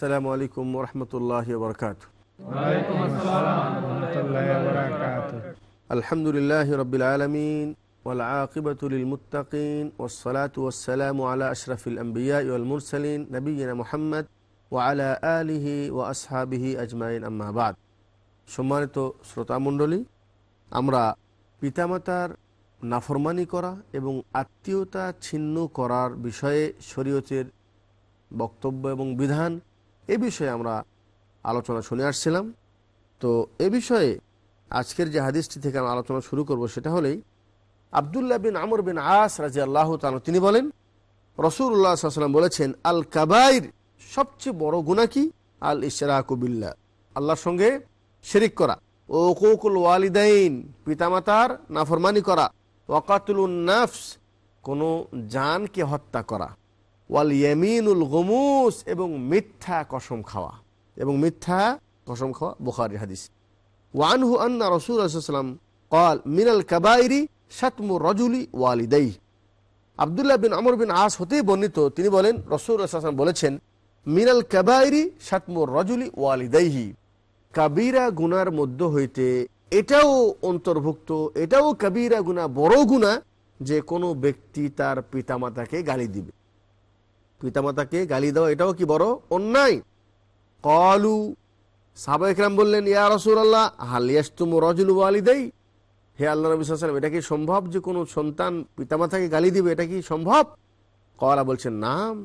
আসসালামু আলাইকুম রহমতুল্লাহ বরকাত আলহামদুলিল্লাহ রবিল আলমিন والعاقبة للمتقين والصلاة والسلام على أشرف الأنبياء والمرسلين نبينا محمد وعلى آله وأصحابه أجمعين أما بعد সম্মানিত শ্রোতামণ্ডলী আমরা পিতামাতার নাফরমানি করা এবং আত্মীয়তা ছিন্ন করার বিষয়ে শরীয়তের বক্তব্য এবং বিধান এ বিষয়ে আমরা আলোচনা শুনে আসছিলাম। তো এ বিষয়ে আজকের যে হাদিসটি থেকে আমরা আলোচনা শুরু করব সেটা হলেই আবদুল্লাহ বিন আমর বিন আস রাজি আল্লাহ তান তিনি বলেন রসুল্লাহ সাল্লাম বলেছেন, আল কাবাইর সবচেয়ে বড় গুণা কি? আল ইশরাকুবিল্লা আল্লাহর সঙ্গে শেরিক করা। ও কৌকুল ওয়ালিদাইন, পিতামাতার নাফরমানি করা। ওয়াকাতুল নাফস, কোনো জানকে হত্যা করা। ওয়াল ইয়ামিনুল গমুস এবং মিথ্যা কসম খাওয়া। এবং মিথ্যা কসম খাওয়া বুখারি হাদিস। ওয়ানহু আন্না রসুল সাল্লাম কল মিনাল কাবাইরি সাতমু রজুলি ওয়ালিদাই আবদুল্লাহ বিন আমর বিন আস হতেই বর্ণিত, তিনি বলেন রসুল আসলাম বলেছেন, মিনাল কাবাইরি সাতমু রজুলি ওয়ালিদাইহি। কাবিরা গুনার মধ্য হইতে এটাও অন্তর্ভুক্ত, এটাও কাবিরা গুনা বড় গুণা যে কোনো ব্যক্তি তার পিতামাতাকে গালি দিবে। পিতামাতাকে গালি দেওয়া এটাও কি বড় অন্যায়? কলু সাহাবাহাম বললেন, ইয়া রসুল আল্লাহ হালিয়াস্তুম রজুল ওয়ালিদাই? হে আল্লাহ নবী সাল্লাম এটা কি সম্ভব যে কোনো সন্তান পিতামাতাকে গালি দিবে? এটা কি সম্ভব? কলা বলছেন, নাম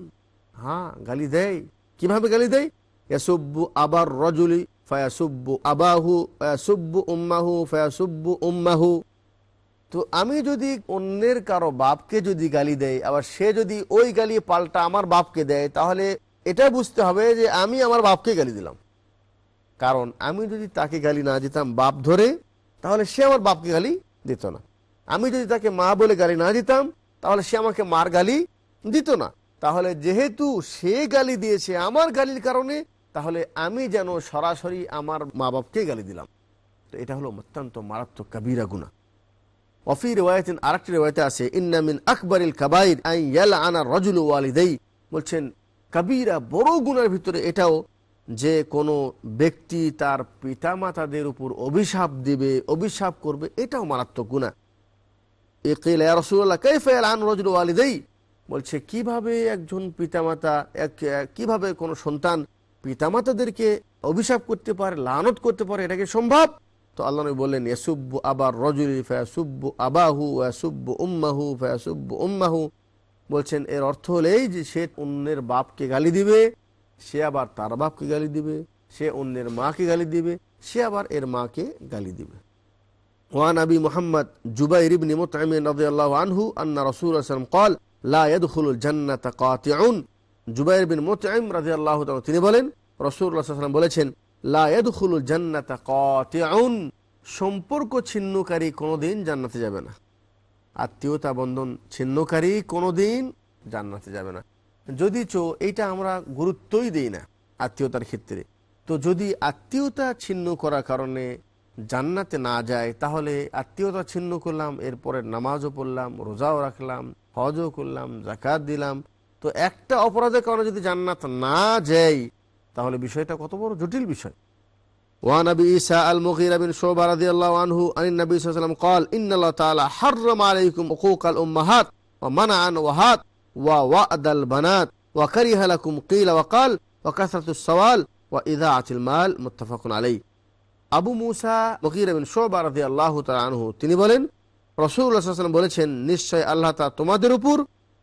হ্যাঁ গালি দেয়। কীভাবে গালি দেয়? ইয়াসুব্বু আবার রজুলি, ফায়াসুব্বু আবাহু, ফায়াসুব্বু উম্মাহু ফায়াসুব্বু উম্মাহু। তো আমি যদি অন্যের কারও বাপকে যদি গালি দেয় আবার সে যদি ওই গালি পাল্টা আমার বাপকে দেয়, তাহলে এটা বুঝতে হবে যে আমি আমার বাপকে গালি দিলাম। কারণ আমি যদি তাকে গালি না দিতাম বাপ ধরে, তাহলে সে আমার বাপকে গালি দিত না। আমি যদি তাকে মা বলে গালি না দিতাম, তাহলে সে আমাকে মার গালি দিত না। তাহলে যেহেতু সে গালি দিয়েছে আমার গালির কারণে, তাহলে আমি যেন সরাসরি আমার মা বাপকে গালি দিলাম। তো এটা হলো অত্যন্ত মারাত্মক কাবিরা গুণা ওফি রেওয়ায়তিন আরেকটি রেওয়ায়তে আছে ইন্নামিন আকবরিল কাবাইর আই ইয়ালা আনা রজুল ওয়ালিদাই। বলছেন, কাবিরা বড় গুণার ভিতরে এটাও যে কোনো ব্যক্তি তার পিতামাতাদের উপর অভিশাপ দিবে, অভিশাপ করবে, এটাও মারাত্মক গুণা রসুল্লাহ কৈফাল আন রজুল ওয়ালিদাই? বলছে, কীভাবে একজন পিতামাতা, এক, কীভাবে কোনো সন্তান পিতামাতাদেরকে অভিশাপ করতে পারে, লানত করতে পারে, এটা কি সম্ভব? তো আল্লাহ নবী বললেন ইয়াসুব্বু আবার রজুলি ফয়াসুব্বু আবাহু ওয়াসুব্বু উম্মাহু ফয়াসুব্বু উম্মাহু বলছেন এর অর্থ হলেই যে সে অন্যের বাপকে গালি দিবে সে আবার তার বাপকে গালি দিবে সে অন্যের মাকে গালি দিবে সে আবার এর মাকে গালি দিবে ওয়ান আবি মোহাম্মদ জুবাইর ইবনে মুতঈম রাদিয়াল্লাহু আনহু আন্না রাসূলুল্লাহ সাল্লাল্লাহু আলাইহি ওয়াসাল্লাম قال لا يدخل الجنة قاطع জুবাইর বিন মুতঈম রাদিয়াল্লাহু তাআলা তিনি বলেন রাসূলুল্লাহ সাল্লাল্লাহু আলাইহি ওয়াসাল্লাম বলেছেন জান্নাতা সম্পর্ক ছিন্নকারী কোনোদিন জান্নাতে যাবে না। আত্মীয়তা বন্ধন ছিন্নকারী কোনোদিন জান্নাতে যাবে না। যদি চো এইটা আমরা গুরুত্বই দিই না আত্মীয়তার ক্ষেত্রে। তো যদি আত্মীয়তা ছিন্ন করার কারণে জান্নাতে না যায়, তাহলে আত্মীয়তা ছিন্ন করলাম, এরপরে নামাজও পড়লাম, রোজাও রাখলাম, হজও করলাম জাকাত দিলাম। তো একটা অপরাধের কারণে যদি জান্নাত না যায় তাহলে বিষয়টা কত বড় জটিল বিষয় وعن ابي عيسى المغيرة بن شعبة رضي الله عنه عن النبي صلى الله عليه وسلم قال ان الله تعالى حرم عليكم حقوق الامهات ومنع وهات ووعد البنات وكره لكم قيل وقال وكثرة السوال وإذاعة المال متفق عليه আবু মুসা মকির বিন শোবা রাজি আল্লাহ আনহু তিনি বলেন রসুল্লাহাম বলেছেন নিশ্চয় আল্লাহ তা তোমাদের উপর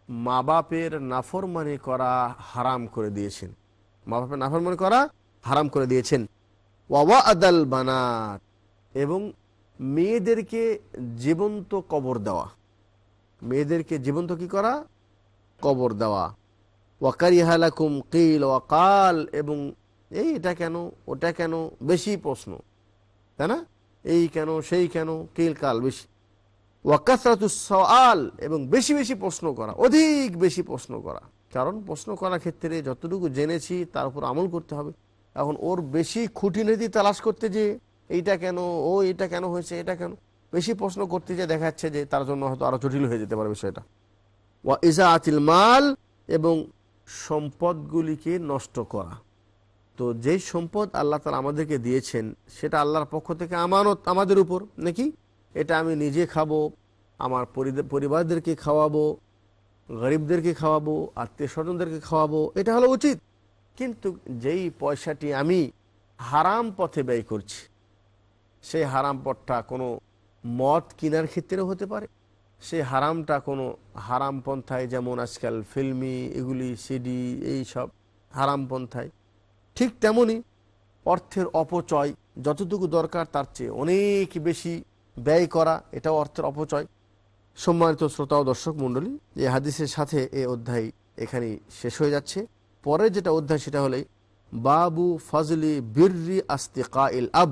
মা বাপের নাফরমানি করা হারাম করে দিয়েছেন মা বাপের নাফরমানি করা হারাম করে দিয়েছেন। ওয়াওয়া আদাল বানাত। এবং মেয়েদেরকে জীবন্ত কবর দেওয়া। মেয়েদেরকে জীবন্ত কি করা? কবর দেওয়া। ওয়াকারিহালাকুম কিল ওয়াকাল এবং এই এটা কেন, ওটা কেন? বেশি প্রশ্ন। তাই না? এই কেন, সেই কেন? কিল কাল বেশি। ওয়াকাসরাতুসওয়াল এবং বেশি বেশি প্রশ্ন করা। অধিক বেশি প্রশ্ন করা। কারণ প্রশ্ন করার ক্ষেত্রে যতটুকু জেনেছি, তার উপর আমল করতে হবে। এখন ওর বেশি খুঁটিনাটি তালাশ করতে যে, এইটা কেন? ও এটা কেন হয়েছে? এটা কেন? বেশি প্রশ্ন করতে যে দেখা যাচ্ছে যে, তার জন্য হয়তো আরও জটিল হয়ে যেতে পারে বিষয়টা। ওয়া ইজা আতিল মাল এবং সম্পদগুলিকে নষ্ট করা। তো যেই সম্পদ আল্লাহ তালা আমাদেরকে দিয়েছেন, সেটা আল্লাহর পক্ষ থেকে আমানত, আমাদের উপর। নাকি? এটা আমি নিজে খাব, আমার পরিবারদেরকে খাওয়াবো গরিবদেরকে খাওয়াবো আত্মীয় স্বজনদেরকে খাওয়াবো, এটা হলো উচিত। কিন্তু যেই পয়সাটি আমি হারাম পথে ব্যয় করছি, সেই হারাম পথটা কোনো মদ কেনার ক্ষেত্রেও হতে পারে। সেই হারামটা কোনো হারাম পন্থায় যেমন আজকাল ফিল্মি, এগুলি, সিডি, এই সব হারাম পন্থায়, ঠিক তেমনি অর্থের অপচয় যতটুকু দরকার তার চেয়ে অনেক বেশি ব্যয় করা, এটাও অর্থের অপচয়। সম্মানিত শ্রোতা ও দর্শক মণ্ডলী, এই হাদিসের সাথে এই অধ্যায় এখানে শেষ হয়ে যাচ্ছে। পরে যেটা অধ্যায় সেটা হলে, বাবু ফজলি বিররি আস্তিকা ইল আব।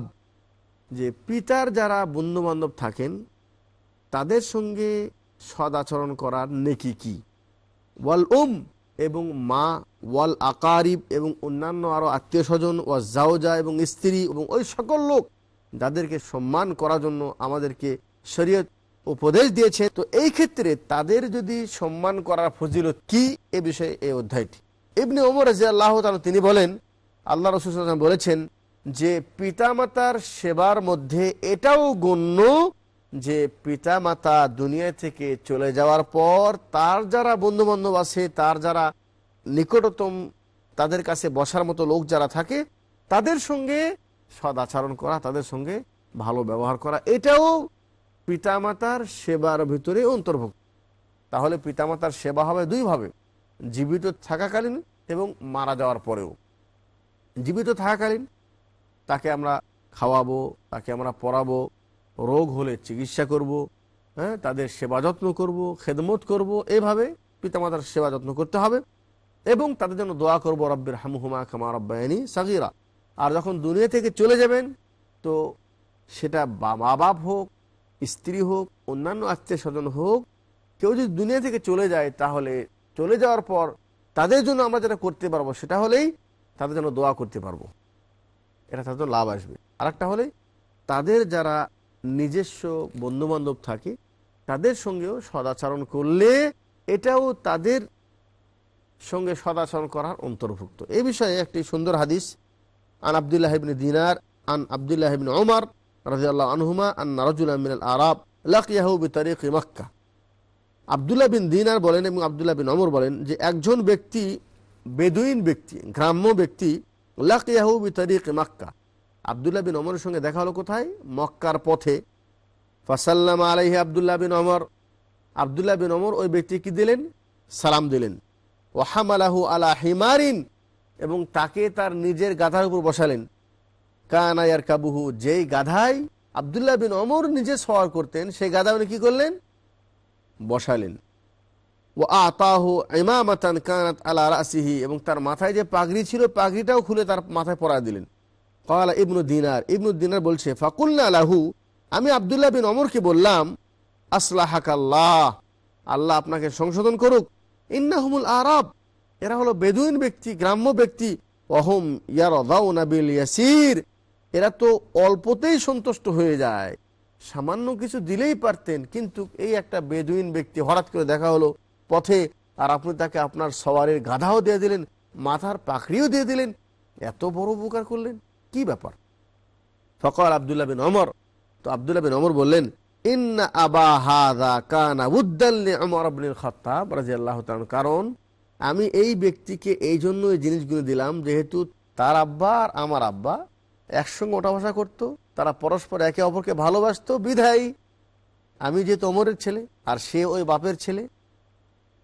যে পিতার যারা বন্ধু বান্ধব থাকেন, তাদের সঙ্গে সদাচরণ করার নেকি কি? ওয়াল উম এবং মা, ওয়াল আকারিব এবং অন্যান্য আরও আত্মীয় স্বজন ও জাওজা এবং স্ত্রী এবং ওই সকল লোক, যাদেরকে সম্মান করার জন্য আমাদেরকে শরীয়ত উপদেশ দিয়েছে। তো এই ক্ষেত্রে তাদের যদি সম্মান করার ফজিলত কি? এ বিষয়ে এই অধ্যায়টি। ইবনে ওমর রাজি আল্লাহ তিনি বলেন, আল্লাহ রসুল বলেছেন যে পিতামাতার সেবার মধ্যে এটাও গণ্য যে পিতামাতা দুনিয়া থেকে চলে যাওয়ার পর তার যারা বন্ধু বান্ধব আছে, তার যারা নিকটতম, তাদের কাছে বসার মতো লোক যারা থাকে, তাদের সঙ্গে সদাচরণ করা, তাদের সঙ্গে ভালো ব্যবহার করা, এটাও পিতামাতার সেবার ভিতরে অন্তর্ভুক্ত। তাহলে পিতামাতার সেবা হবে দুইভাবে জীবিত থাকাকালীন এবং মারা যাওয়ার পরেও। জীবিত থাকাকালীন, তাকে আমরা খাওয়াবো, তাকে আমরা পড়াবো, রোগ হলে চিকিৎসা করব হ্যাঁ তাদের সেবা যত্ন করব, খেদমত করব, এভাবে পিতামাতার সেবা যত্ন করতে হবে এবং তাদের জন্য দোয়া করব, রব্বের হামুহুমা খামা রব্বায়নি সাগিরা। আর যখন দুনিয়া থেকে চলে যাবেন, তো সেটা মা বাপ হোক স্ত্রী হোক, অন্যান্য আত্মীয় স্বজন হোক, কেউ যদি দুনিয়া থেকে চলে যায়, তাহলে চলে যাওয়ার পর তাদের জন্য আমরা যেটা করতে পারব, সেটা হলেই তাদের জন্য দোয়া করতে পারব। এটা তাদের লাভ আসবে। আর একটা হলে তাদের যারা নিজস্ব বন্ধু বান্ধব থাকে, তাদের সঙ্গেও সদাচরণ করলে এটাও তাদের সঙ্গে সদাচরণ করার অন্তর্ভুক্ত। এ বিষয়ে একটি সুন্দর হাদিস, আন আবদুল্লাহ দিনার, আন আবদুল্লাহ ইবনে ওমর রাজিয়াল্লাহ আনহুমা আন রাজুল্লাহ মিনাল আরাব লাকিয়াহু বিতারিকি মক্কা। আবদুল্লাহ বিন দিনার বলেন এবং আবদুল্লাহ বিন অমর বলেন যে একজন ব্যক্তি, বেদুইন ব্যক্তি, গ্রাম্য ব্যক্তি লাকিয়াহু বিতারিক মক্কা। আবদুল্লাহ বিন অমরের সঙ্গে দেখা হলো কোথায়? মক্কার পথে। ফাসাল্লাম আলাইহি আবদুল্লাহ বিন অমর আবদুল্লাহ বিন অমর ওই ব্যক্তি কি দিলেন? সালাম দিলেন। ওহামালাহু আলা হিমারিন এবং তাকে তার নিজের গাধার উপর বসালেন। কানায়ার কাবুহু যেই গাধাই আবদুল্লাহ বিন অমর নিজে সওয়ার করতেন, সেই গাধা উনি কি করলেন? বসালেন। ও আতাহ ইমামাতান কানাত আলা রাসিহি, এবং তার মাথায় যে পাগড়ি ছিল, পাগড়িটাও খুলে তার মাথায় পরা দিলেন। কালা ইবনু দিনার, ইবনু বলছে ফাকুল্লা আলাহু আমি আবদুল্লাহ বিন অমরকে বললাম, আসলাহাকাল্লাহ, আল্লাহ আপনাকে সংশোধন করুক। ইন্নাহুমুল আরব, এরা হলো বেদুইন ব্যক্তি, গ্রাম্য ব্যক্তি। অহম বিল ইয়াসির এরা তো অল্পতেই সন্তুষ্ট হয়ে যায়। সামান্য কিছু দিলেই পারতেন, কিন্তু এই একটা বেদুইন ব্যক্তি হঠাৎ করে দেখা হলো পথে, আর আপনি তাকে আপনার সওয়ারের গাধাও দিয়ে দিলেন, মাথার পাখড়িও দিয়ে দিলেন। এত বড় উপকার করলেন? কি ব্যাপার? ফকর আবদুল্লাহ বিন অমর তো আবদুল্লাহ বিন অমর বললেন আবা। কারণ আমি এই ব্যক্তিকে এই জন্য এই জিনিসগুলো দিলাম, যেহেতু তার আব্বা আর আমার আব্বা একসঙ্গে ওঠা বসা করতো, তারা পরস্পর একে অপরকে ভালোবাসতো, বিধায়। আমি যেহেতু অমরের ছেলে, আর সে ওই বাপের ছেলে।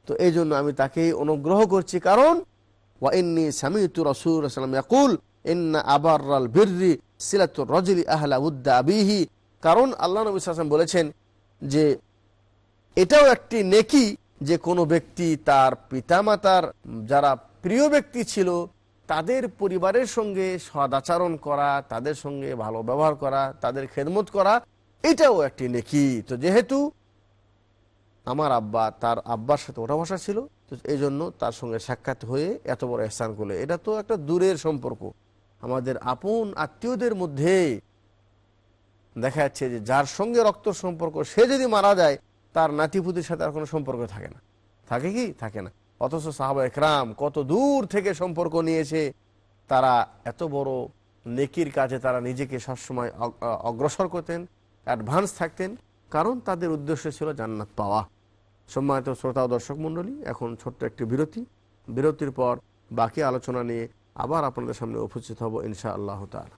তো এই জন্য আমি তাকে অনুগ্রহ করছি, কারণ ওয়াইন্নি সামিতু রসুল সাল্লাম ইয়াকুল, ইন্না আবারাল বিররি সিলাতুর রজলি আহলা উদ্দা আবিহি। কারণ আল্লাহ নবী বলেছেন যে, এটাও একটি নেকি যে কোনো ব্যক্তি তার পিতামাতার, যারা প্রিয় ব্যক্তি ছিল তাদের পরিবারের সঙ্গে সদাচরণ করা, তাদের সঙ্গে ভালো ব্যবহার করা, তাদের খেদমত করা, এটাও একটি নেকি। তো যেহেতু আমার আব্বা, তার আব্বার সাথে ওঠা বসা ছিল, তো এই জন্য তার সঙ্গে সাক্ষাৎ হয়ে এত বড় স্থান করলে। এটা তো একটা দূরের সম্পর্ক। আমাদের আপন আত্মীয়দের মধ্যে দেখা যাচ্ছে যে যার সঙ্গে রক্ত সম্পর্ক, সে যদি মারা যায়, তার নাতিপুতির সাথে আর কোনো সম্পর্ক থাকে না। থাকে কি? থাকে না। অথচ সাহাবা একরাম কত দূর থেকে সম্পর্ক নিয়েছে, তারা এত বড় নেকির কাজে তারা নিজেকে সবসময় অগ- অগ্রসর করতেন, অ্যাডভান্স থাকতেন। কারণ তাদের উদ্দেশ্য ছিল জান্নাত পাওয়া। সম্মানিত শ্রোতা ও দর্শক মণ্ডলী, এখন ছোট্ট একটি বিরতি। বিরতির পর বাকি আলোচনা নিয়ে আবার আপনাদের সামনে উপস্থিত হব ইনশা আল্লাহ তাআলা।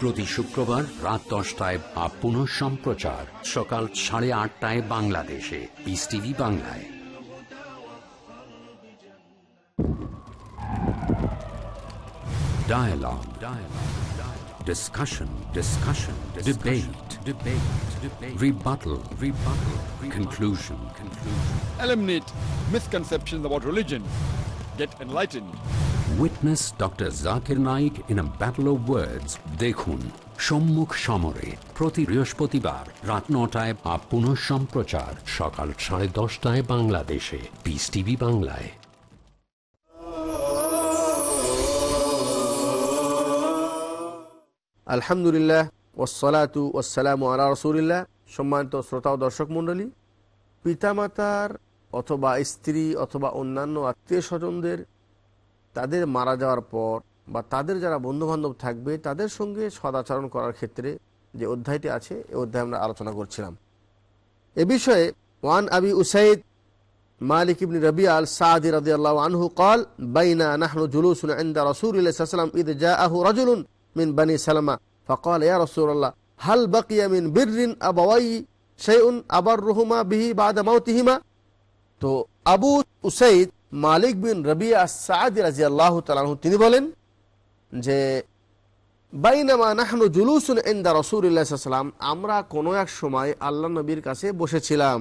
প্রতি শুক্রবার রাত দশটায় বা পুনঃ সম্প্রচার সকাল সাড়ে আটটায় বাংলাদেশে পিস টিভি বাংলায় Dialogue. Dialogue. Dialogue. Discussion. Discussion. Debate. Debate. Debate. Rebuttal. Rebuttal. Conclusion. Conclusion. eliminate misconceptions about religion. Get enlightened. Witness Dr. Zakir Naik in a battle of words. দেখুন সম্মুখ সমরে প্রতি বৃহস্পতিবার রাত নটায় বা পুনঃ সম্প্রচার সকাল সাড়ে দশটায় বাংলাদেশে পিস টিভি বাংলায় আলহামদুলিল্লাহ ওসালাতু ওসালাম আলা রসুলিল্লাহ সম্মানিত শ্রোতা ও দর্শক মণ্ডলী পিতামাতার অথবা স্ত্রী অথবা অন্যান্য আত্মীয় স্বজনদের তাদের মারা যাওয়ার পর বা তাদের যারা বন্ধুবান্ধব থাকবে, তাদের সঙ্গে সদাচরণ করার ক্ষেত্রে যে অধ্যায়টি আছে এই অধ্যায় আমরা আলোচনা করছিলাম। এ বিষয়ে ওয়ান আবি উসাইদ মালিক ইবনি রবি আল সাদি রাজি আল্লাহ আনহু কল বাইনা নাহনু জুলুসুন আন্দা রসুলাম ইদ জা আহু রজুলুন মিন বানি সালামা। ফকল, ইয়া রসুল্লাহ হাল বাকিয়া মিন বিরিন আবাওয়াই সেই আবার রুহুমা বিহি বাদ মাউতিহিমা। তো আবু উসাইদ মালিক বিন রবিয়া সাদি রাজি আল্লাহ তালাহ তিনি বলেন যে, বাইনামা নাহনু জুলুসুন ইন্দা রসুল্লাহ সাল্লাম আমরা কোনো এক সময় আল্লাহ নবীর কাছে বসেছিলাম।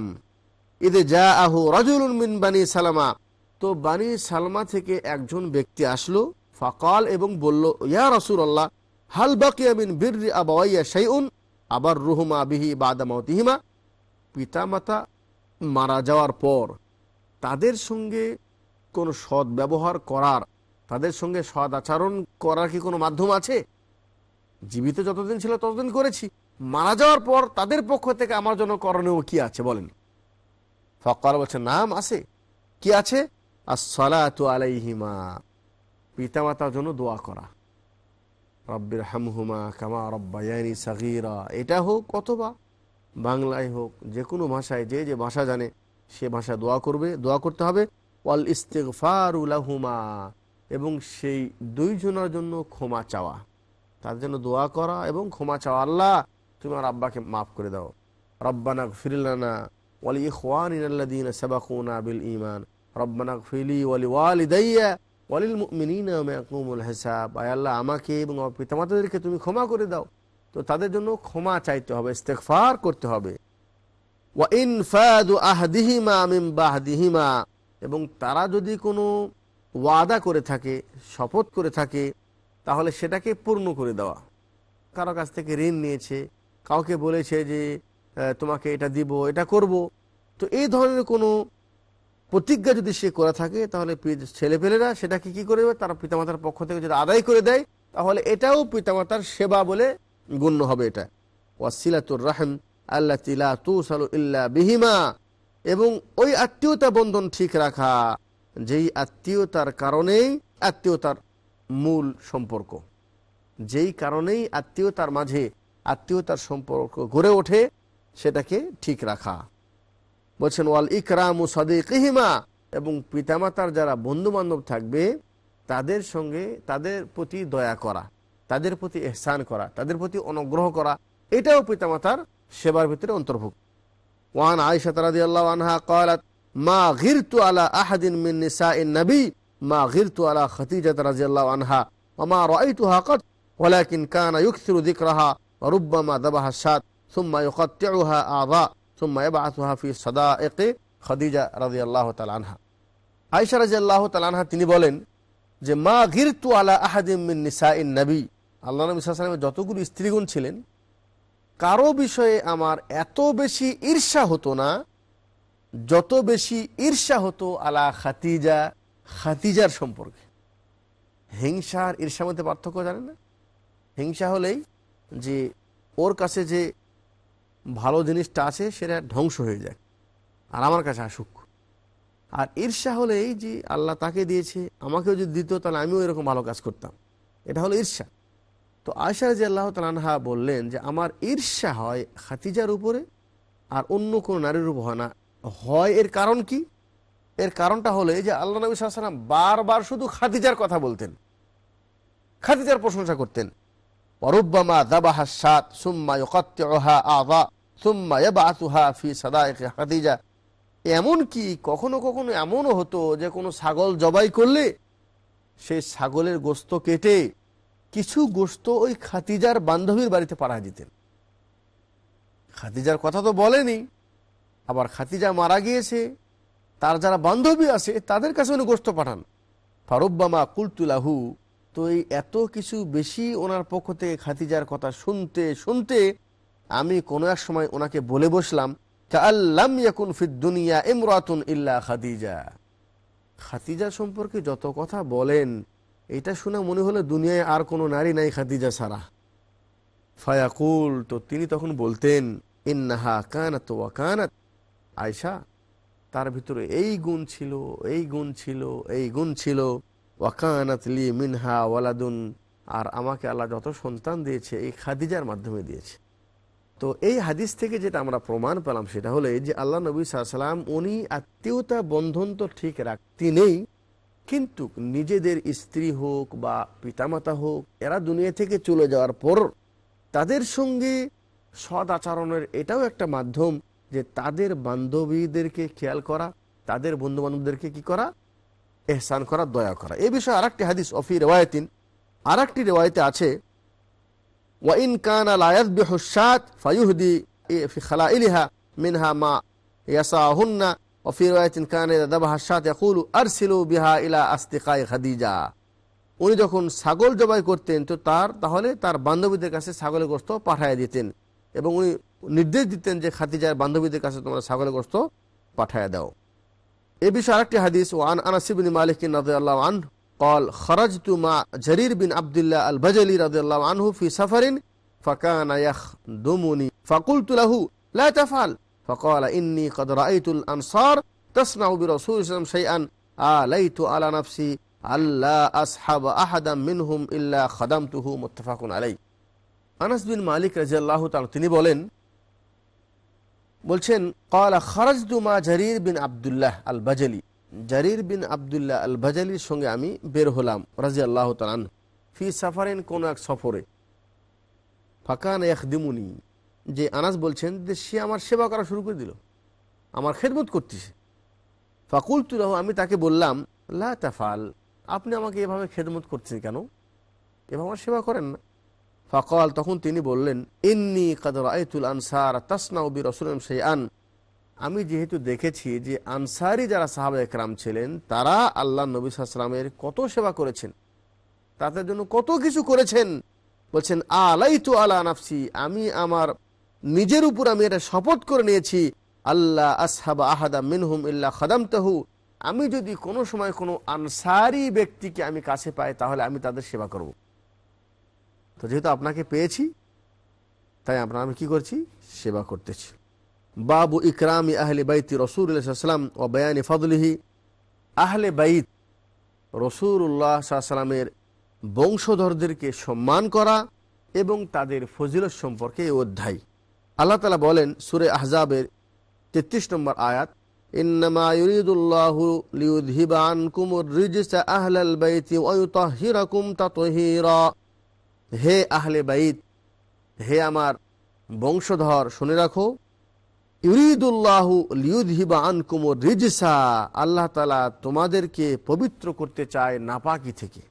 ঈদে যা আহু রাজুলুন মিন বানি সালামা, তো বানি সালমা থেকে একজন ব্যক্তি আসলো, ফাকাল এবং বলল, ইয়া রসুল আল্লাহ হাল বাকিয়া মিন বীর আবাইয়া শাইউন, আবার রুহুমা বিহি বাদামাতিহিমা পিতামাতা মারা যাওয়ার পর তাদের সঙ্গে কোনো সৎ ব্যবহার করার, তাদের সঙ্গে সৎ আচরণ করার কি কোনো মাধ্যম আছে? জীবিত যতদিন ছিল ততদিন করেছি। মারা যাওয়ার পর তাদের পক্ষ থেকে আমার জন্য করণীয় কি আছে বলেন? ফকর বলছে, নাম আছে। কি আছে? আসসালাতু আলাইহিমা। পিতামাতার জন্য দোয়া করা। রব্বির হামহুমা কামা রব্বায়ানি সাগিরা। এটা হোক অথবা বাংলায় হোক, যে কোনো ভাষায় যে যে ভাষা জানে, সে ভাষা দোয়া করবে, দোয়া করতে হবে। ওয়াল ইস্তেগফারুলাহুমা এবং সেই দুইজনের জন্য ক্ষমা চাওয়া। তার জন্য দোয়া করা এবং ক্ষমা চাওয়া। আল্লাহ, তুমি আমার আব্বাকে মাফ করে দাও। রব্বানা ফিরিলানা ওয়ালি ইখওয়ানিনাল্লাযীনা সাবাকুনা বিল ঈমান। রব্বানা ফিলি ওয়ালি ওয়ালিদাইয়া ওয়ালিল মুমিনিনা ইয়াকুমুল হিসাব। আয় আল্লাহ, আমাকে এবং আমার পিতামাতাদেরকে তুমি ক্ষমা করে দাও। তো তাদের জন্য ক্ষমা চাইতে হবে, ইস্তেগফার করতে হবে। ওয়া ইনফাদু আহদিহিমা মিন বাহদিহিমা। এবং তারা যদি কোনো ওয়াদা করে থাকে, শপথ করে থাকে, তাহলে সেটাকে পূর্ণ করে দেওয়া। কারও কাছ থেকে ঋণ নিয়েছে, কাউকে বলেছে যে তোমাকে এটা দিব, এটা করব। তো এই ধরনের কোনো প্রতিজ্ঞা যদি সে করে থাকে, তাহলে ছেলেপেলেরা সেটাকে কি করে? তারা পিতামাতার পক্ষ থেকে যদি আদায় করে দেয়, তাহলে এটাও পিতামাতার সেবা বলে গণ্য হবে এটা। ওয়াসিলাতুর রাহম আল্লাহ তিলা তুসালু ইল্লা বিহিমা। এবং ওই আত্মীয়তা বন্ধন ঠিক রাখা, যেই আত্মীয়তার কারণেই আত্মীয়তার মূল সম্পর্ক। যেই কারণেই আত্মীয়তার মাঝে আত্মীয়তার সম্পর্ক গড়ে ওঠে, সেটাকে ঠিক রাখা। বলছেন, ওয়াল ইকরামু সদিকিহিমা এবং পিতামাতার যারা বন্ধু বান্ধব থাকবে, তাদের সঙ্গে তাদের প্রতি দয়া করা, তাদের প্রতি এহসান করা, তাদের প্রতি অনুগ্রহ করা, এটাও পিতামাতার সেবার ভিতরে অন্তর্ভুক্ত। ওয়ান আয়সা তালাদি আল্লাহ আনহা কলাত মা ঘিরতু আলা আহাদিন মিন নিসা ইন নবী মা ঘিরতু আলা খতিজাত রাজি আল্লাহ আনহা ওমা রাইতুহা কত ওয়ালাকিন কানা ইউকসিরু যিকরাহা ওয়া রুব্বামা দাবাহা শাত সুম্মা ইউকাত্তিউহা আযা সুম্মা ইয়াবআসুহা ফি সাদাঈক খদিজা রাদিয়াল্লাহু তাআলা আনহা আয়েশা রাদিয়াল্লাহু তাআলা আনহা তিনি বলেন যে, মা গিরতু আলা আহাদিম মিন নিসাইন নবী আল্লাহ নবী সাল্লাল্লাহু যতগুলো স্ত্রীগুণ ছিলেন কারও বিষয়ে আমার এত বেশি ঈর্ষা হতো না, যত বেশি ঈর্ষা হতো আলা খাতিজা, খাতিজার সম্পর্কে। হিংসা আর ঈর্ষার মধ্যে পার্থক্য জানে না? হিংসা হলেই যে ওর কাছে যে ভালো জিনিসটা আছে, সেটা ধ্বংস হয়ে যায়, আর আমার কাছে আসুক। আর ঈর্ষা হলেই যে আল্লাহ তাকে দিয়েছে, আমাকেও যদি দিত, তাহলে আমিও এরকম ভালো কাজ করতাম। এটা হলো ঈর্ষা। তো আয়সা রাজি আল্লাহ তালানহা বললেন যে, আমার ঈর্ষা হয় খাতিজার উপরে আর অন্য কোনো নারীর উপর হয় না। হয় এর কারণ কি? এর কারণটা হলে যে আল্লাহ নবী সাল্লাম বারবার শুধু খাতিজার কথা বলতেন, খাতিজার প্রশংসা করতেন। অরুব্বামা দাবাহা সাত, সুম্মা ইউকাত্তিউহা আযা, সুম্মা ইয়াবআতুহা ফি সাদাইক খাদিজা এমন কি কখনো কখনো এমনও হতো যে, কোনো ছাগল জবাই করলে সেই ছাগলের গোস্ত কেটে কিছু গোস্ত ওই খাতিজার বান্ধবীর বাড়িতে পাড়া দিতেন। খাতিজার কথা তো বলেনি। আবার খাতিজা মারা গিয়েছে। তার যারা বান্ধবী আছে, তাদের কাছে উনি গোস্ত পাঠান। ফারুব্বামা কুলতুলাহু তো এই এত কিছু বেশি ওনার পক্ষ থেকে খাতিজার কথা শুনতে শুনতে আমি কোনো এক সময় ওনাকে বলে বসলাম কাল্লাম ইয়াকুন ফিদ দুনিয়া ইমরাতুন ইল্লা খাদিজা। খাতিজা সম্পর্কে যত কথা বলেন এটা শুনে মনে হলো দুনিয়ায় আর কোনো নারী নাই খাদিজা সারা ফায়াকুল, তো তিনি তখন বলতেন, ইন্নাহা কানাত ওয়া কানাত। আয়সা তার ভিতরে এই গুণ ছিল, এই গুণ ছিল, এই গুণ ছিল। ওয়াকানাত লি মিনহা ওয়ালাদুন। আর আমাকে আল্লাহ যত সন্তান দিয়েছে, এই খাদিজার মাধ্যমে দিয়েছে। তো এই হাদিস থেকে যেটা আমরা প্রমাণ পেলাম, সেটা হলো যে আল্লাহ নবী সাল্লাম উনি আত্মীয়তা বন্ধন তো ঠিক রাখতে নেই কিন্তু নিজেদের স্ত্রী হোক বা পিতামাতা হোক, এরা দুনিয়া থেকে চলে যাওয়ার পর তাদের সঙ্গে সদ আচরণের এটাও একটা মাধ্যম যে তাদের বান্ধবীদেরকে খেয়াল করা, তাদের বন্ধু বান্ধবদেরকে কি করা, এহসান করা, দয়া করা। এ বিষয়ে আর একটি হাদিস অফি রেওয়ায়তিন আর একটি রেওয়ায়তে আছে, ওয়াইন কান আলায়াত বেহসাত ফায়ুহদি খালা ইলিহা মিনহা মা ইয়াসাহুন্না وفي رواية كان إذا ذبح الشاة يقول أرسلوا بها إلى أصدقاء خديجة উনি যখন ছাগল জবাই করতেন তো তার তাহলে তার বান্ধবীদের কাছে ছাগলের গোস্ত পাঠায় দিতেন এবং উনি নির্দেশ দিতেন যে খাতিজার বান্ধবীদের কাছে তোমরা ছাগলের গোস্ত পাঠায় দাও এ বিষয়ে আরেকটি হাদিস ওয়ান আনাসিবিন মালিক রাদিয়াল্লাহু আনহু قال خرجت مع جرير بن عبد الله البجلي رضي الله عنه في سفر فكان يخدمني فقلت له لا تفعل فقال إني قد رأيت الأنصار تصنع برسول الله صلى الله عليه وسلم شيئا آليت على نفسي ألا أصحب أحدا منهم إلا خدمته متفق عليه আনাস বিন মালিক রাজিয়াল্লাহ তাআলা তিনি বলেন বলছেন কলা খারাজদু মা জারির বিন আবদুল্লাহ আল বাজালি জারির বিন আবদুল্লাহ আল বাজালির সঙ্গে আমি বের হলাম রাজি আল্লাহ তালান ফি সাফারেন কোন এক সফরে ফাঁকান একদিমুনি যে আনাস বলছেন যে সে আমার সেবা করা শুরু করে দিল। আমার খেদমত করতেছে। ফাকুল তুলাহ আমি তাকে বললাম, লা তাফাল, আপনি আমাকে এভাবে খেদমত করছেন কেন? এভাবে আমার সেবা করেন না। ফকল, তখন তিনি বললেন, ইন্নি কাদর আয়তুল আনসার তাসনা তাসনাউবি রসুলম সেই আন আমি যেহেতু দেখেছি যে আনসারি যারা সাহাবা একরাম ছিলেন, তারা আল্লাহ নবী সাল্লামের কত সেবা করেছেন, তাদের জন্য কত কিছু করেছেন। বলছেন আলাই তু আলা নাফসি, আমি আমার নিজের উপর আমি এটা শপথ করে নিয়েছি আল্লাহ আসহাবা আহাদা মিনহুম ইল্লা খাদাম তাহু আমি যদি কোনো সময় কোনো আনসারি ব্যক্তিকে আমি কাছে পাই, তাহলে আমি তাদের সেবা করব। তো যেহেতু আপনাকে পেয়েছি, তাই আপনার আমি কি করছি? সেবা করতেছি। বাবু ইকরামি আহলে বাইতি রসুলাম ও বয়ানি ফদলিহি। আহলে বাইত রসুল্লাহ সাল্লামের বংশধরদেরকে সম্মান করা এবং তাদের ফজিলত সম্পর্কে অধ্যায়। আল্লাহ তালা বলেন সুরে আহজাবের তেত্রিশ নম্বর আয়াত হে আহলে বাইত, হে আমার বংশধর, শুনে রাখো, ইউরিদুল্লাহু লিউদ্হিবা আনকুমর রিজসা আল্লাহ তালা তোমাদেরকে পবিত্র করতে চায় নাপাকি থেকে।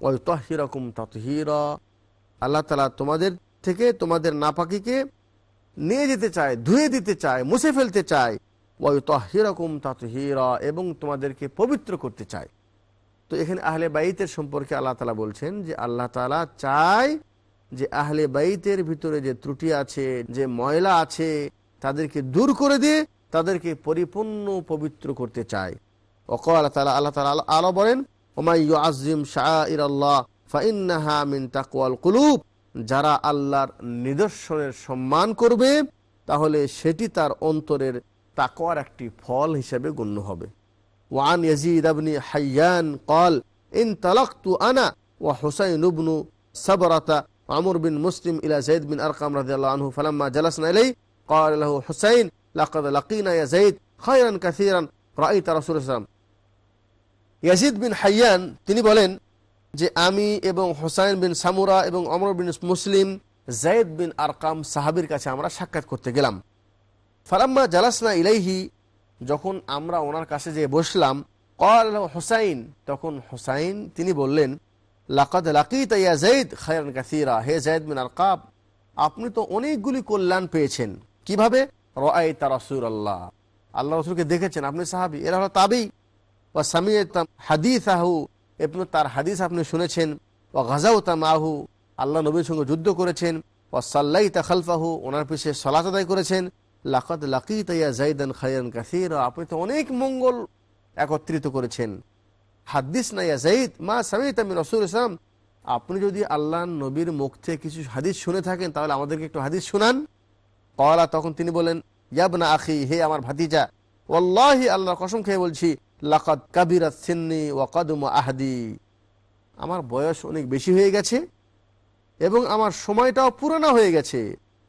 ওই তহিরকম ততহির, আল্লাহ তালা তোমাদের থেকে তোমাদের নাপাকিকে নিয়ে যেতে চায়, ধুয়ে দিতে চায়, মুছে ফেলতে চায়। ওই তহিরকম ততহির, এবং তোমাদেরকে পবিত্র করতে চায়। তো এখানে আহলে বাইতের সম্পর্কে আল্লাহ তালা বলছেন যে আল্লাহ তালা চায় যে আহলে বাইতের ভিতরে যে ত্রুটি আছে, যে ময়লা আছে, তাদেরকে দূর করে দিয়ে তাদেরকে পরিপূর্ণ পবিত্র করতে চায়। অকল আল্লাহ তালা আল্লাহ তালা আলো বলেন ওমাইয়ু আজিম শাহ আল্লাহ ফাইন্নাহা মিন তাকওয়াল কুলুব। যারা আল্লাহর নিদর্শনের সম্মান করবে তাহলে সেটি তার অন্তরের তাকওয়ার একটি ফল হিসেবে গণ্য হবে وعن يزيد بن حيان قال انطلقت أنا وحسين بن صبرة عمر بن مسلم إلى زيد بن أرقم رضي الله عنه فلما جلسنا إليه قال له حسين لقد لقينا يا زيد خيرا كثيرا رأيت رسول الله ইয়াজিদ বিন হাইয়ান তিনি বলেন যে আমি এবং হোসাইন বিন সামুরা এবং অমর বিন মুসলিম, জায়দ বিন আরকাম সাহাবির কাছে আমরা সাক্ষাৎ করতে গেলাম। ফালাম্মা জালাসনা ইলাইহি, যখন আমরা ওনার কাছে যে বসলাম কল হোসাইন, তখন হোসাইন তিনি বললেন, লাকাদ লাকিত ইয়া জাইদ খায়রান কাসিরা, হে জাইদ বিন আরকাব, আপনি তো অনেকগুলি কল্যাণ পেয়েছেন। কীভাবে? রাআইতা রাসূলুল্লাহ। আল্লাহ আল্লাহ রসুলকে দেখেছেন, আপনি সাহাবী, এরা হলো তাবি। ওয়া সামিয়াতাম হাদিসাহু এবং তার হাদিস আপনি শুনেছেন, ওয়া গাজাউতা মাহু, আল্লাহ নবীর সঙ্গে যুদ্ধ করেছেন, ওয়া সাল্লাইতা খালফাহু, ওনার পিছে সালাত আদায় করেছেন লাকিত ইয়া জাইদান খায়রান কাসীরা, আপনি তো অনেক মঙ্গল একত্রিত করেছেন। হাদিস নাইয়া জাইদ মা সামিত আমি রসুল ইসলাম আপনি যদি আল্লাহ নবীর মুখ থেকে কিছু হাদিস শুনে থাকেন, তাহলে আমাদেরকে একটু হাদিস শুনান। কলা তখন তিনি বলেন ইয়াবনা আখি, হে আমার ভাতিজা ওল্লাহি আল্লাহর কসম খেয়ে বলছি লাকাদ কাবিরা সিন্নি ও কদম আহাদি। আমার বয়স অনেক বেশি হয়ে গেছে এবং আমার সময়টাও পুরানো হয়ে গেছে।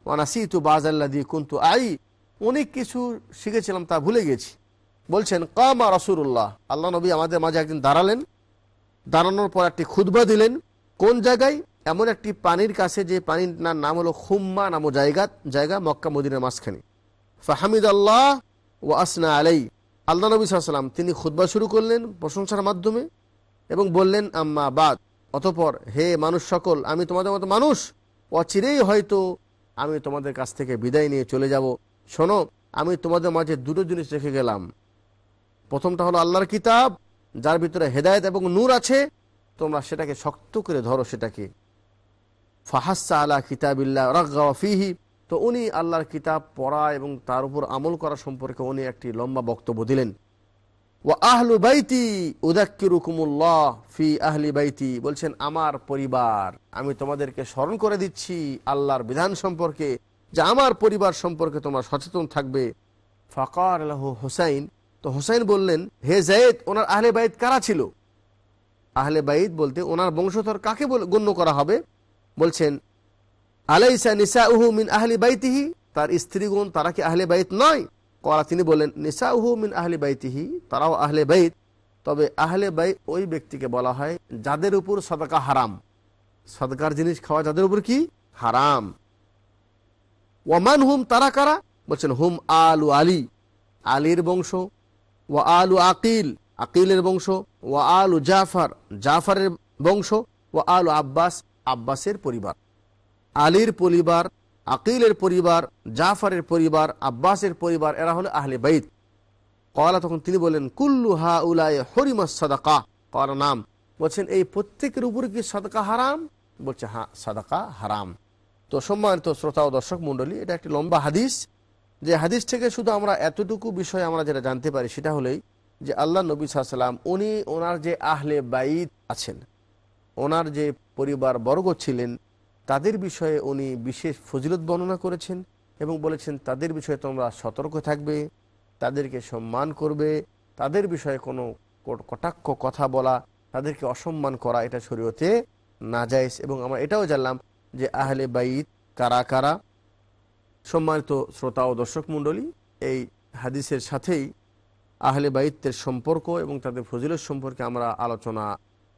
ওয়ানাসি তু বাজ আল্লাহ দিয়ে কুন্তু আই, অনেক কিছু শিখেছিলাম তা ভুলে গেছি। বলছেন, কামা রসুল্লাহ আল্লাহ নবী আমাদের মাঝে একদিন দাঁড়ালেন। দাঁড়ানোর পর একটি খুদবা দিলেন। কোন জায়গায়? এমন একটি পানির কাছে, যে পানির নাম হলো খুম্মা নামো জায়গা জায়গা মক্কা মদিনের মাঝখানে। ফাহামিদ আল্লাহ ও আসনা আলাই আল্লাহ নবী সাল্লাম তিনি খুদ্া শুরু করলেন প্রশংসার মাধ্যমে এবং বললেন, আম্মা বাদ। অতপর, হে মানুষ সকল, আমি তোমাদের মতো মানুষ, অচিরেই হয়তো আমি তোমাদের কাছ থেকে বিদায় নিয়ে চলে যাব। শোনো, আমি তোমাদের মাঝে দুটো জিনিস রেখে গেলাম। প্রথমটা হলো আল্লাহর কিতাব, যার ভিতরে হেদায়ত এবং নূর আছে, তোমরা সেটাকে শক্ত করে ধরো সেটাকে। ফাহাসা আলা কিতাবিল্লা রাগফিহি তো উনি আল্লাহর কিতাব পড়া এবং তার উপর আমল করা সম্পর্কে উনি একটি লম্বা বক্তব্য দিলেন। ও আহলু বাইতি উদাক্কিরুকুমুল্লাহ ফি আহলি বাইতি, বলছেন, আমার পরিবার, আমি তোমাদেরকে স্মরণ করে দিচ্ছি আল্লাহর বিধান সম্পর্কে, যে আমার পরিবার সম্পর্কে তোমরা সচেতন থাকবে। ফকার আল্লাহ হোসাইন, তো হোসাইন বললেন, হে জায়েদ ওনার আহলে বাইত কারা ছিল? আহলে বাইত বলতে, ওনার বংশধর কাকে গণ্য করা হবে? বলছেন আলাইসা নিসা উহু মিন আহলি বাইতিহি? তার স্ত্রীগণ, তারা কি আহলে বাইত নয়? করা তিনি বলেন নিসা উহু মিন আহলি বাইতিহি, তারাও আহলে বাইত। তবে আহলে বাইত ওই ব্যক্তিকে বলা হয় যাদের উপর সদকা হারাম। সদকার জিনিস খাওয়া যাদের উপর কি? হারাম। ওয়ামান হুম, তারা কারা? বলছেন, হুম আলু আলী। আলীর বংশ। ওয়া আলু আকিল। আকিলের বংশ। ওয়া আলু জাফর। জাফরের বংশ। ওয়া আলু আব্বাস। আব্বাসের পরিবার। আলীর পরিবার, আকিলের পরিবার, জাফরের পরিবার, আব্বাসের পরিবার, এরা হলো আহলে বাইত। কলা তখন তিনি বলেন কুল্লু হা উলায় হরিমা সাদাকা? কলা নাম। বলছেন, এই প্রত্যেকের উপরে কি সাদাকা হারাম? বলছে হ্যাঁ সাদাকা হারাম। তো সম্মানিত শ্রোতা ও দর্শক মণ্ডলী, এটা একটি লম্বা হাদিস। যে হাদিস থেকে শুধু আমরা এতটুকু বিষয় আমরা যেটা জানতে পারি, সেটা হলেই যে আল্লাহ নবী সাল্লাম উনি ওনার যে আহলে বাইত আছেন, ওনার যে পরিবার বর্গ ছিলেন তাদের বিষয়ে উনি বিশেষ ফজিলত বর্ণনা করেছেন এবং বলেছেন, তাদের বিষয়ে তোমরা সতর্ক থাকবে, তাদেরকে সম্মান করবে, তাদের বিষয়ে কোনো কটাক্ষ কথা বলা, তাদেরকে অসম্মান করা, এটা শরীয়তে নাজাইজ এবং আমরা এটাও জানলাম যে আহলে বাইত কারা কারা? সম্মানিত শ্রোতা ও দর্শক মণ্ডলী, এই হাদিসের সাথেই আহলে বাইতের সম্পর্ক এবং তাদের ফজিলত সম্পর্কে আমরা আলোচনা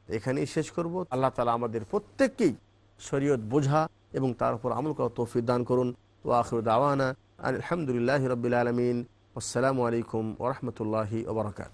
এখানেই শেষ করব। আল্লাহ তালা আমাদের প্রত্যেককেই শরীয়ত বোঝা এবং তার উপর আমল করা তৌফিক দান করুন। ও আখর দাওয়ানা আলহামদুলিল্লাহ রবিল আলমিন। আসসালামু আলাইকুম ওরহমতুল্লাহি ওবরাকাত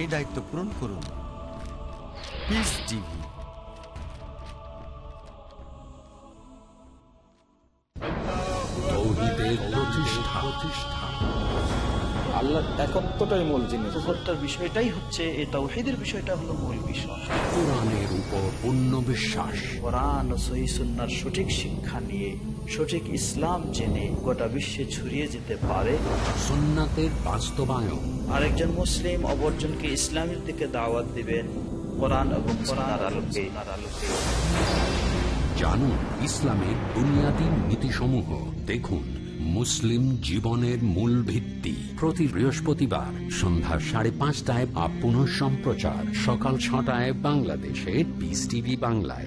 এই দায়িত্ব পূরণ করুন। প্রতিষ্ঠা প্রতিষ্ঠা। আল্লাহ একত্বটাই মূল জিনিস। বিষয়টাই হচ্ছে এই তাওহীদের বিষয়টা হলো মূল বিষয়। কোরআনের উপর পূর্ণ বিশ্বাস। কোরআন ও সহি সুন্নার সঠিক শিক্ষা নিয়ে সঠিক ইসলাম জেনে গোটা বিশ্বে ছড়িয়ে যেতে পারে। সুন্নাতের বাস্তবায়ন। আরেকজন মুসলিম অপরজনকে ইসলামের দিকে দাওয়াত দিবেন কোরআন এবং কোরআন আলোকে আলোকে। জানুন ইসলামের বুনিয়াদী নীতিসমূহ। দেখুন মুসলিম জীবনের মূল ভিত্তি। প্রতি বৃহস্পতিবার সন্ধ্যা সাড়ে পাঁচটায় পুনঃ সম্প্রচার সকাল ছটায় বাংলাদেশে বিস টিভি বাংলায়।